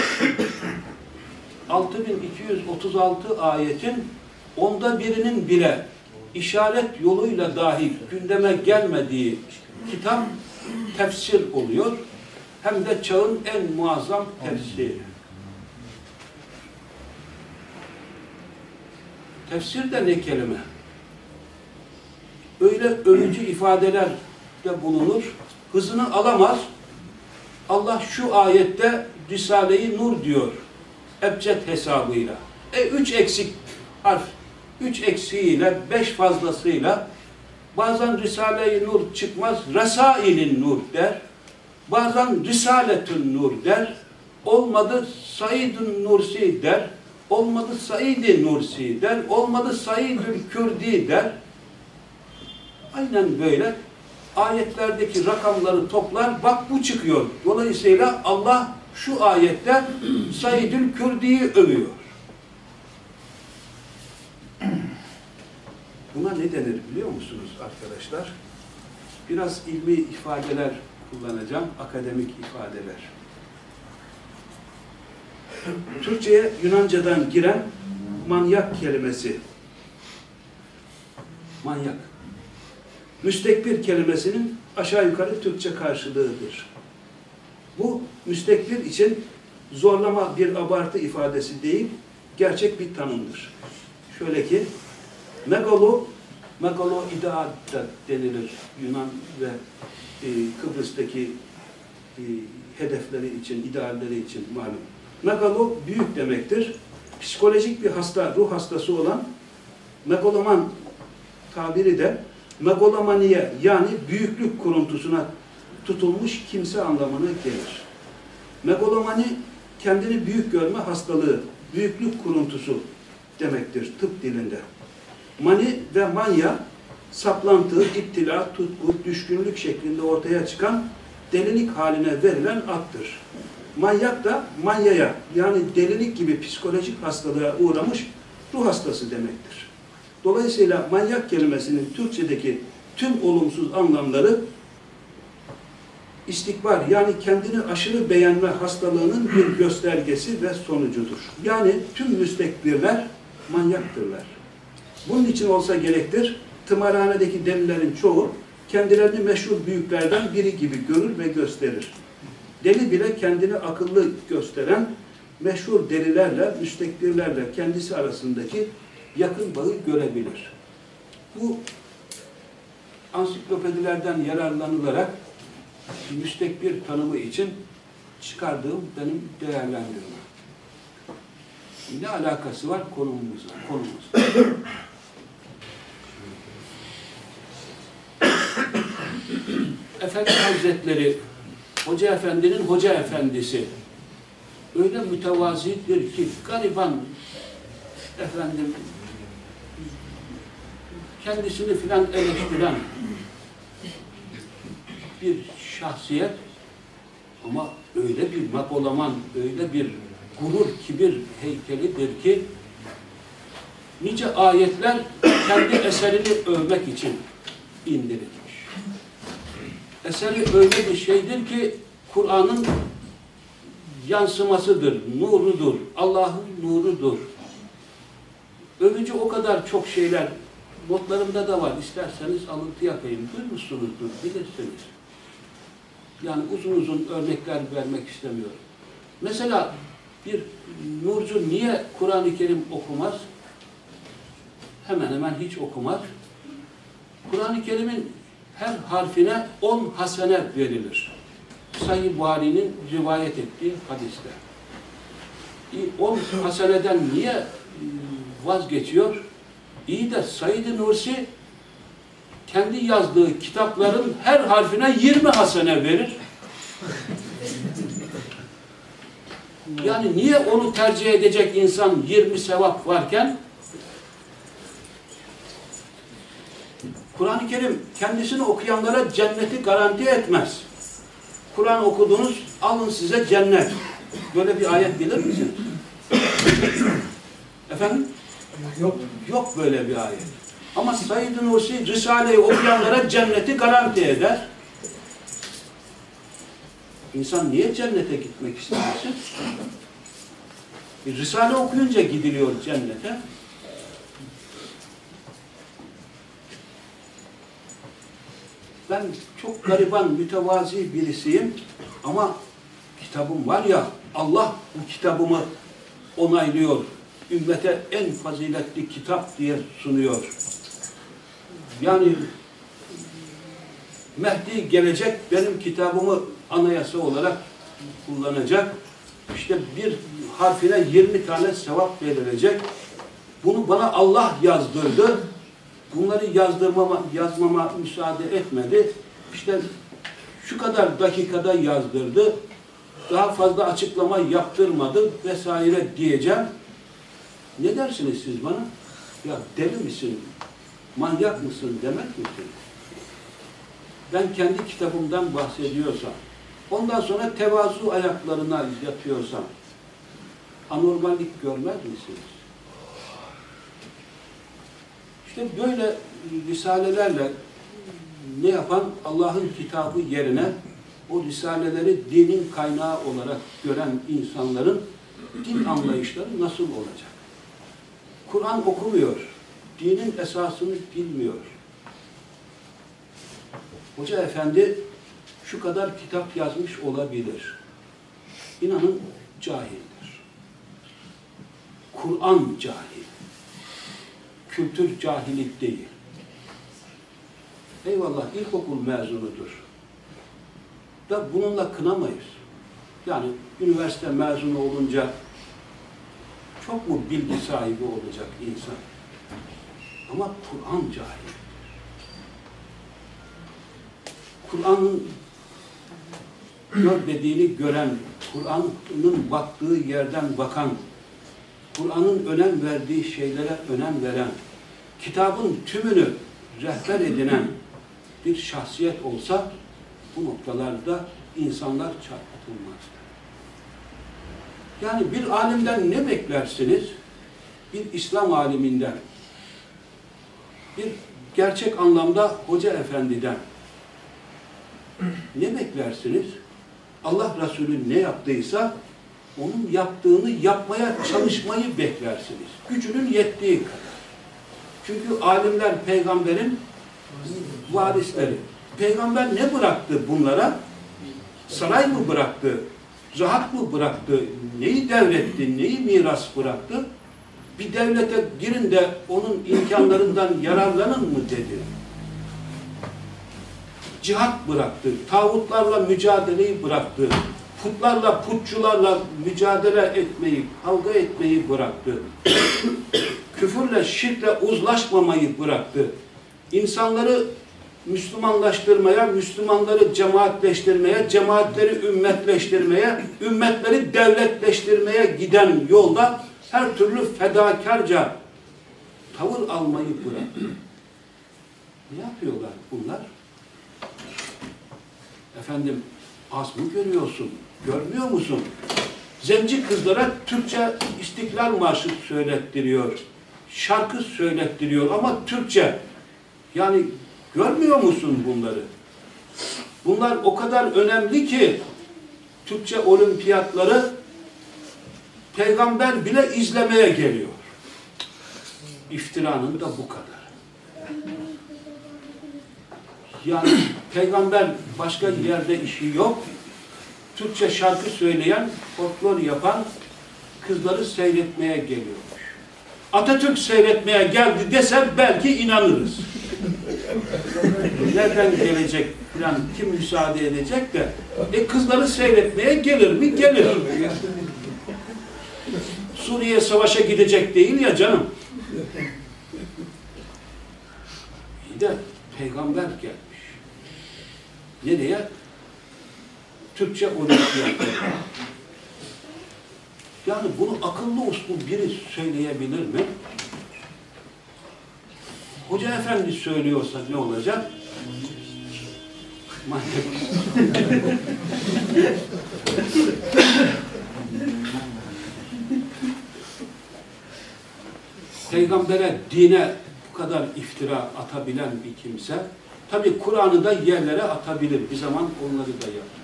6236 ayetin onda birinin bile işaret yoluyla dahi gündeme gelmediği kitap tefsir oluyor. Hem de çağın en muazzam tefsiri. Tefsir de ne kelime? Öyle övücü ifadeler de bulunur. Hızını alamaz. Allah şu ayette Risale-i Nur diyor. Ebced hesabıyla. E üç eksik harf, üç eksiğiyle, beş fazlasıyla bazen Risale-i Nur çıkmaz, Resailin Nur der. Bazen Risaletün Nur der. Olmadı Saidun Nursi der. Olmadı Said-i Nursi der. Olmadı Saidül Kürdi der. Aynen böyle ayetlerdeki rakamları toplar. Bak bu çıkıyor. Dolayısıyla Allah şu ayette Saidül Kürdi'yi övüyor. Buna ne denir biliyor musunuz arkadaşlar? Biraz ilmi ifadeler kullanacağım, akademik ifadeler. Türkçe'ye Yunanca'dan giren manyak kelimesi. Manyak. Müstekbir kelimesinin aşağı yukarı Türkçe karşılığıdır. Bu müstekbir için zorlama bir abartı ifadesi değil, gerçek bir tanımdır. Şöyle ki, megalo, megalo ideal da denilir Yunan ve e, Kıbrıs'taki e, hedefleri için, idealleri için malum. Megalo büyük demektir. Psikolojik bir hasta, ruh hastası olan megaloman tabiri de megalomaniye yani büyüklük kuruntusuna tutulmuş kimse anlamına gelir. Megalomani kendini büyük görme hastalığı, büyüklük kuruntusu demektir tıp dilinde. Mani ve manya saplantı, iptila, tutku, düşkünlük şeklinde ortaya çıkan delilik haline verilen addır. Manyak da manyaya yani delilik gibi psikolojik hastalığa uğramış ruh hastası demektir. Dolayısıyla manyak kelimesinin Türkçedeki tüm olumsuz anlamları istikbar yani kendini aşırı beğenme hastalığının bir göstergesi ve sonucudur. Yani tüm müstekbirler manyaktırlar. Bunun için olsa gerektir, tımarhanedeki delilerin çoğu kendilerini meşhur büyüklerden biri gibi görür ve gösterir. Deli bile kendini akıllı gösteren meşhur delilerle, müstekbirlerle kendisi arasındaki yakın bağı görebilir. Bu ansiklopedilerden yararlanılarak müstekbir tanımı için çıkardığım benim değerlendirme. Ne alakası var konumuzla? konumuzla? Efendi Hazretleri, Hoca Efendi'nin Hoca Efendisi öyle mütevazidir ki gariban efendim kendisini filan eleştiren bir şahsiyet Ama öyle bir Napolaman, öyle bir gurur, kibir heykelidir ki nice ayetler kendi eserini övmek için indirilmiş. Eseri öyle bir şeydir ki Kur'an'ın yansımasıdır, nurudur, Allah'ın nurudur. Övücü o kadar çok şeyler notlarımda da var. İsterseniz alıntı yapayım. Duymuşsunuzdur, bilirsiniz. Yani uzun uzun örnekler vermek istemiyorum. Mesela bir nurcu niye Kur'an-ı Kerim okumaz? Hemen hemen hiç okumaz. Kur'an-ı Kerim'in her harfine on hasene verilir. Sayı Buhari'nin rivayet ettiği hadiste. On haseneden niye e, vazgeçiyor? İyi de Said-i Nursi kendi yazdığı kitapların her harfine 20 hasene verir. Yani niye onu tercih edecek insan 20 sevap varken Kur'an-ı Kerim kendisini okuyanlara cenneti garanti etmez. Kur'an okudunuz, alın size cennet. Böyle bir ayet bilir misiniz? Efendim? Yok. Yok böyle bir ayet. Ama Said-i Nursi Risale'yi okuyanlara cenneti garanti eder. İnsan niye cennete gitmek istemesin? E, Risale okuyunca gidiliyor cennete. Ben çok gariban, mütevazi birisiyim ama kitabım var ya, Allah bu kitabımı onaylıyor. Ümmete en faziletli kitap diye sunuyor. Yani Mehdi gelecek, benim kitabımı anayasa olarak kullanacak. İşte bir harfine 20 tane sevap verilecek. Bunu bana Allah yazdırdı. Bunları yazdırmama, yazmama müsaade etmedi. İşte şu kadar dakikada yazdırdı. Daha fazla açıklama yaptırmadı vesaire diyeceğim. Ne dersiniz siz bana? Ya deli misin, manyak mısın demek misin? Ben kendi kitabımdan bahsediyorsam, ondan sonra tevazu ayaklarına yatıyorsam, anormallik görmez misiniz? İşte böyle risalelerle ne yapan Allah'ın kitabı yerine o risaleleri dinin kaynağı olarak gören insanların din anlayışları nasıl olacak? Kur'an okumuyor, dinin esasını bilmiyor. Hoca efendi şu kadar kitap yazmış olabilir. İnanın cahildir. Kur'an cahil. Kültür cahillik değil. Eyvallah ilkokul mezunudur. Da bununla kınamayız. Yani üniversite mezunu olunca çok mu bilgi sahibi olacak insan? Ama Kur'an cahil. Kur'an'ın gör dediğini gören, Kur'an'ın baktığı yerden bakan, Kur'an'ın önem verdiği şeylere önem veren, kitabın tümünü rehber edinen bir şahsiyet olsa bu noktalarda insanlar çarpıtılmaz. Yani bir alimden ne beklersiniz? Bir İslam aliminden, bir gerçek anlamda hoca efendiden ne beklersiniz? Allah Resulü ne yaptıysa onun yaptığını yapmaya çalışmayı beklersiniz. Gücünün yettiği kadar. Çünkü alimler peygamberin varisleri. Peygamber ne bıraktı bunlara? Saray mı bıraktı? Rahat mı bıraktı? Neyi devretti? Neyi miras bıraktı? Bir devlete girin de onun imkanlarından yararlanın mı dedi. Cihat bıraktı. Tağutlarla mücadeleyi bıraktı. Putlarla, putçularla mücadele etmeyi, kavga etmeyi bıraktı. Küfürle, şirkle uzlaşmamayı bıraktı. İnsanları Müslümanlaştırmaya, Müslümanları cemaatleştirmeye, cemaatleri ümmetleştirmeye, ümmetleri devletleştirmeye giden yolda her türlü fedakarca tavır almayı bıraktı. Ne yapıyorlar bunlar? Efendim Az mı görüyorsun? Görmüyor musun? Zenci kızlara Türkçe İstiklal Marşı söylettiriyor. Şarkı söylettiriyor ama Türkçe. Yani görmüyor musun bunları? Bunlar o kadar önemli ki Türkçe olimpiyatları peygamber bile izlemeye geliyor. İftiranın da bu kadar. Yani peygamber başka yerde işi yok. Türkçe şarkı söyleyen, folklor yapan kızları seyretmeye geliyormuş. Atatürk seyretmeye geldi dese belki inanırız. Nereden gelecek falan kim müsaade edecek de e kızları seyretmeye gelir mi? Gelir. Suriye savaşa gidecek değil ya canım. İyi de peygamber gelmiş. Nereye? Türkçe olimpiyatları. Yani bunu akıllı uslu biri söyleyebilir mi? Hoca efendi söylüyorsa ne olacak? Peygambere, dine bu kadar iftira atabilen bir kimse, tabi Kur'an'ı da yerlere atabilir. Bir zaman onları da yapmış.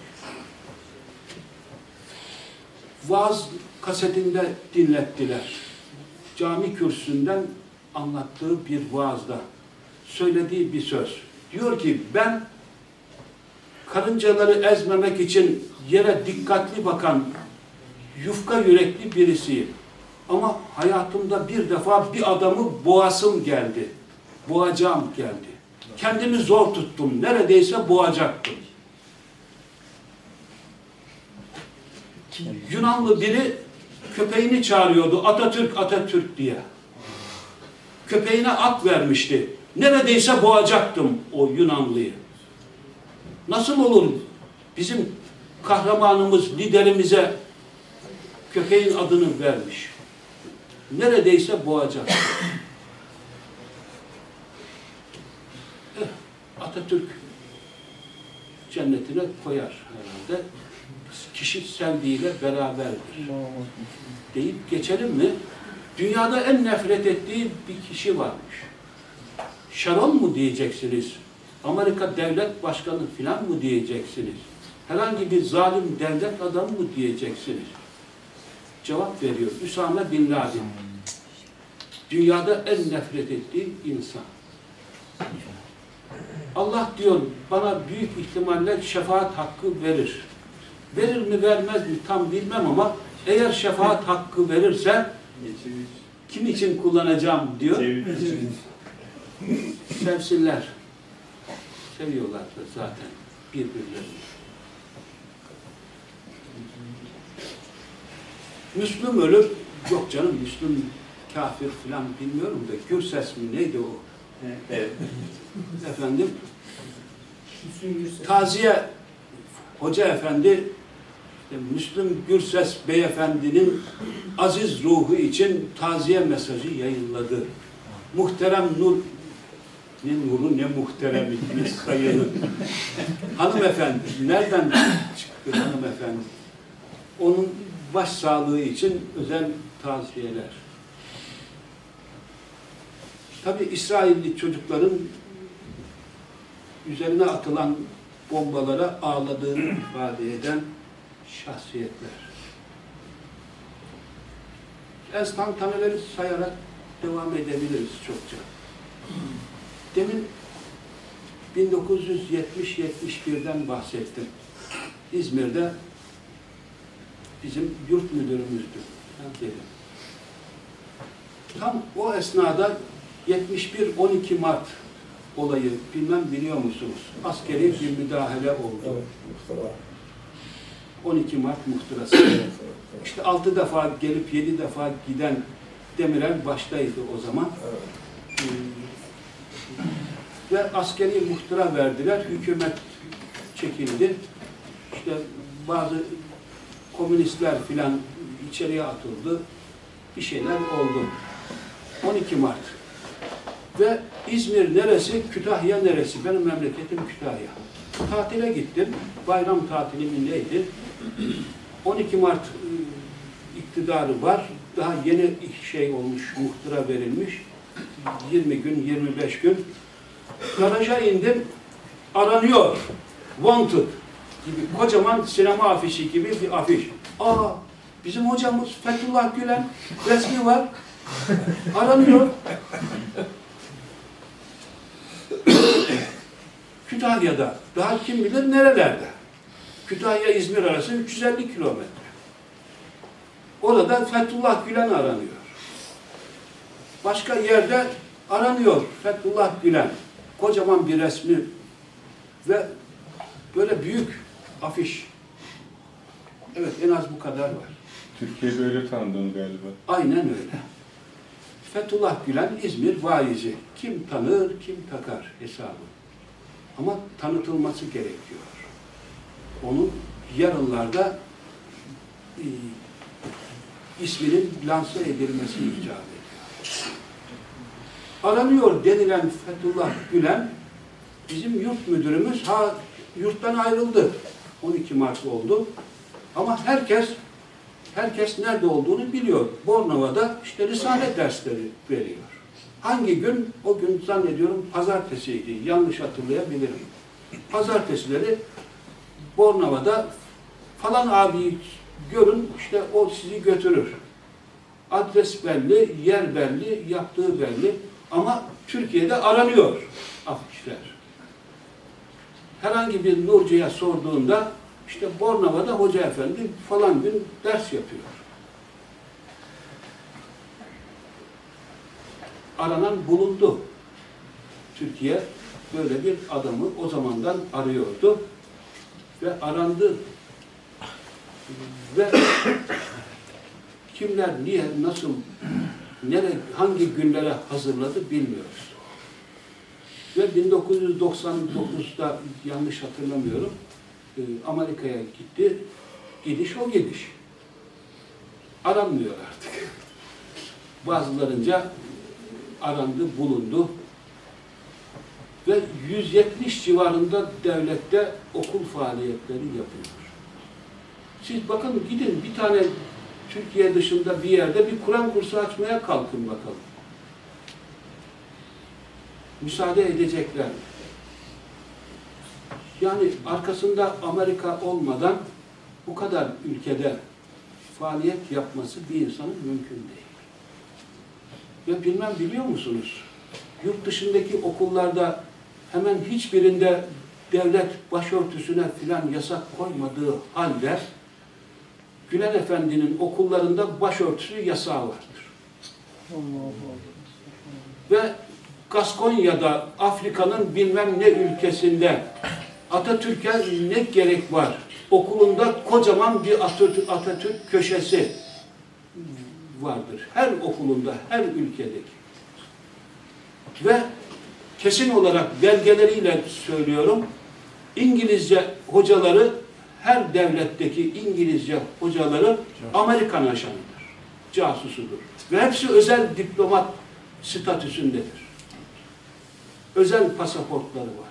Vaaz kasetinde dinlettiler. Cami kürsüsünden anlattığı bir vaazda söylediği bir söz. Diyor ki ben karıncaları ezmemek için yere dikkatli bakan yufka yürekli birisiyim. Ama hayatımda bir defa bir adamı boğasım geldi. Boğacağım geldi. Kendimi zor tuttum. Neredeyse boğacaktım. Yunanlı biri köpeğini çağırıyordu. Atatürk, Atatürk diye. Köpeğine at vermişti. Neredeyse boğacaktım o Yunanlıyı. Nasıl olur bizim kahramanımız, liderimize köpeğin adını vermiş. Neredeyse boğacak. Eh, Atatürk cennetine koyar herhalde. Kişi sevdiğiyle beraberdir. Deyip geçelim mi? Dünyada en nefret ettiği bir kişi varmış. Sharon mu diyeceksiniz? Amerika devlet başkanı filan mı diyeceksiniz? Herhangi bir zalim devlet adamı mı diyeceksiniz? Cevap veriyor. Üsame Bin Laden. Dünyada en nefret ettiği insan. Allah diyor bana büyük ihtimalle şefaat hakkı verir. Verir mi vermez mi tam bilmem ama eğer şefaat hakkı verirse kim için kullanacağım diyor. Sevsinler. Seviyorlar da zaten birbirlerini. Müslüm ölür. Yok canım Müslüm kafir filan bilmiyorum da Gürses mi neydi o? Evet. Efendim taziye hoca efendi Müslüm Gürses beyefendinin aziz ruhu için taziye mesajı yayınladı. Muhterem Nur ne nuru ne muhteremi ne sayını. hanımefendi nereden çıktı hanımefendi? Onun baş sağlığı için özel taziyeler. Tabi İsrailli çocukların üzerine atılan bombalara ağladığını ifade eden şahsiyetler. Enstantaneleri sayarak devam edebiliriz çokça. Demin 1970-71'den bahsettim. İzmir'de bizim yurt müdürümüzdü. Tam o esnada 71-12 Mart olayı bilmem biliyor musunuz? Askeri bir müdahale oldu. 12 Mart muhtırası. İşte 6 defa gelip 7 defa giden Demirel baştaydı o zaman. Ee, Ve askeri muhtıra verdiler. Hükümet çekildi. İşte bazı komünistler filan içeriye atıldı. Bir şeyler oldu. 12 Mart. Ve İzmir neresi, Kütahya neresi? Benim memleketim Kütahya. tatile gittim. Bayram tatili neydi? 12 Mart e, iktidarı var. Daha yeni şey olmuş, muhtıra verilmiş. 20 gün, 25 gün. Garaja indim, aranıyor. Wanted gibi kocaman sinema afişi gibi bir afiş. Aa, bizim hocamız Fethullah Gülen resmi var. Aranıyor. Kütahya'da, daha kim bilir nerelerde. Kütahya-İzmir arası 350 kilometre. Orada Fethullah Gülen aranıyor. Başka yerde aranıyor Fethullah Gülen. Kocaman bir resmi ve böyle büyük afiş. Evet en az bu kadar var. Türkiye'de öyle tanıdın galiba. Aynen öyle. Fethullah Gülen İzmir vaizi. Kim tanır, kim takar hesabı. Ama tanıtılması gerekiyor. Onun yarınlarda e, isminin lanse edilmesi icap ediyor. Aranıyor denilen Fethullah Gülen bizim yurt müdürümüz ha yurttan ayrıldı. 12 Mart oldu. Ama herkes herkes nerede olduğunu biliyor. Bornova'da işte Risale dersleri veriyor. Hangi gün? O gün zannediyorum pazartesiydi. Yanlış hatırlayabilirim. Pazartesileri Bornova'da falan abi görün işte o sizi götürür. Adres belli, yer belli, yaptığı belli ama Türkiye'de aranıyor afişler. Herhangi bir Nurcu'ya sorduğunda işte Bornova'da hoca efendi falan gün ders yapıyor. Aranan bulundu. Türkiye böyle bir adamı o zamandan arıyordu ve arandı. Ve kimler, niye, nasıl, nere, hangi günlere hazırladı bilmiyoruz. Ve 1999'da yanlış hatırlamıyorum, e, Amerika'ya gitti. Gidiş o gidiş. Aranmıyor artık. Bazılarınca arandı, bulundu. Ve 170 civarında devlette okul faaliyetleri yapıyor. Siz bakın gidin bir tane Türkiye dışında bir yerde bir Kur'an kursu açmaya kalkın bakalım. Müsaade edecekler? Yani arkasında Amerika olmadan bu kadar ülkede faaliyet yapması bir insanın mümkün değil. Ve bilmem biliyor musunuz? Yurt dışındaki okullarda hemen hiçbirinde devlet başörtüsüne filan yasak koymadığı halde Gülen Efendi'nin okullarında başörtüsü yasağı vardır. Ve Gaskonya'da, Afrika'nın bilmem ne ülkesinde Atatürk'e ne gerek var? Okulunda kocaman bir Atatürk, Atatürk köşesi vardır. Her okulunda, her ülkedeki. Ve kesin olarak belgeleriyle söylüyorum, İngilizce hocaları, her devletteki İngilizce hocaları Amerikan ajanıdır, casusudur. Ve hepsi özel diplomat statüsündedir. Özel pasaportları var.